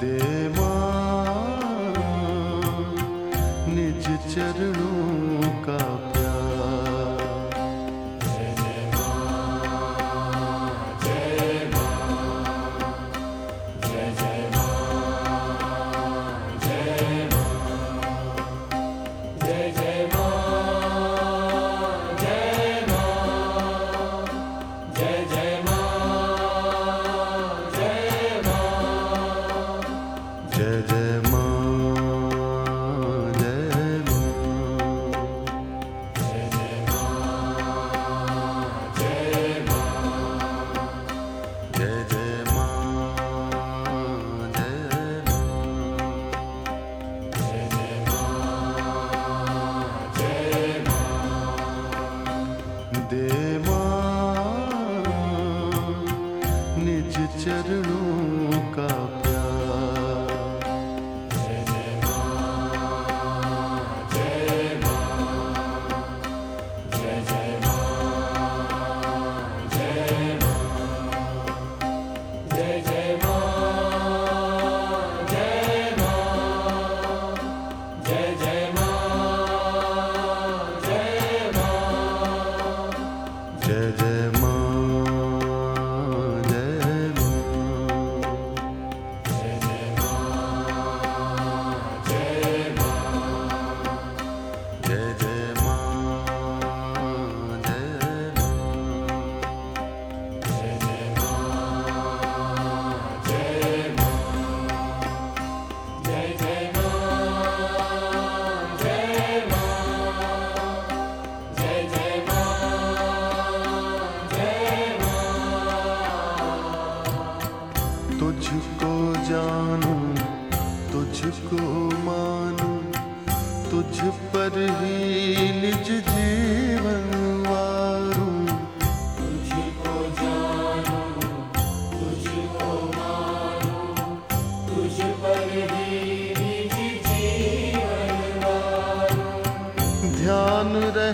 ਦੇ ਮਾਂ ਨਿਜ ਚਰਣੋ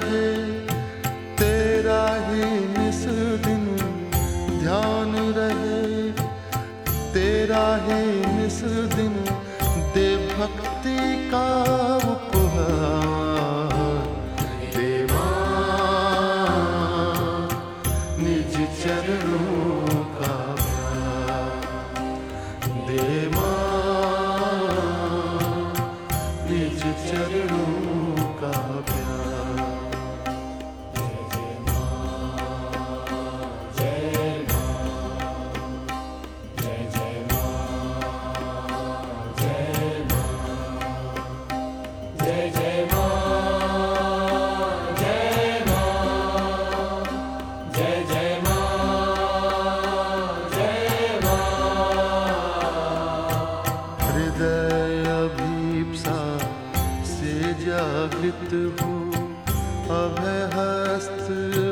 है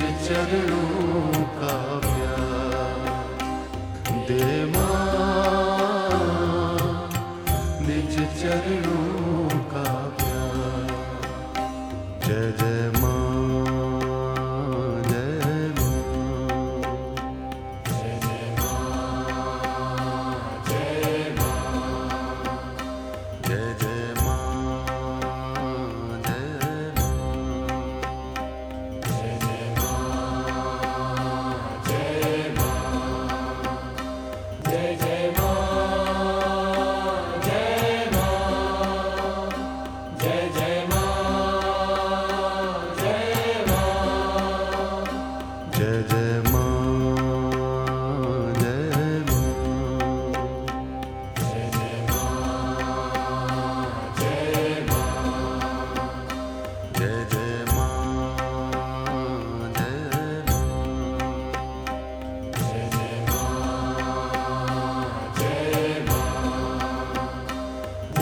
निज चरणों का प्यार। दे जय जय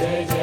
Yeah.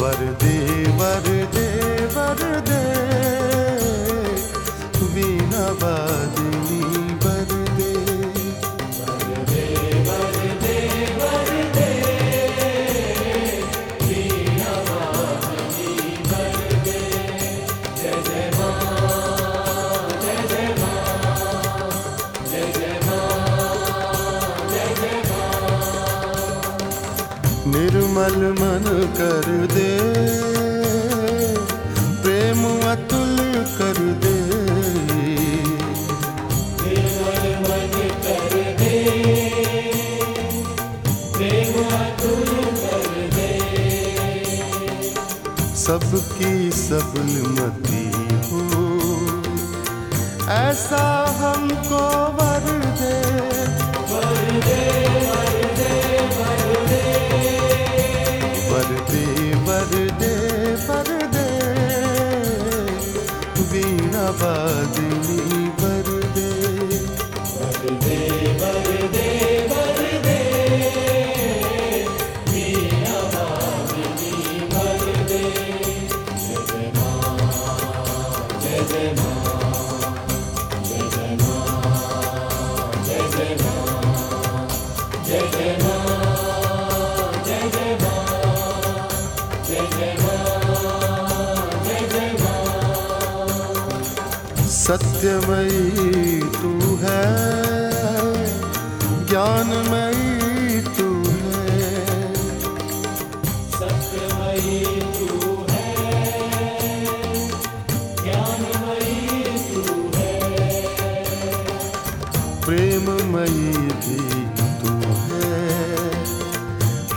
वरदे वरदे वरदे। वीणा वादिनी वरदे। वरदे वरदे वरदे वीणा वरदे जय जय निर्मल मन कर सबलमती हो। ऐसा हमको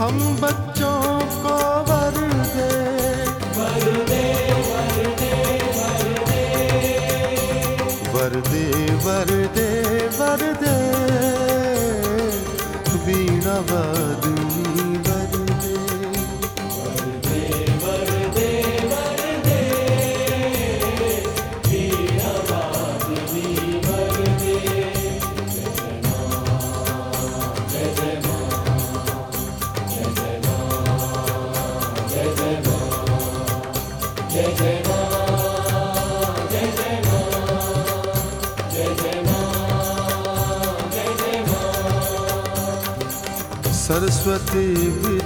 हम बच्चों को वर दे वर दे वर दे वर दे वर दे वर दे प्रतिबी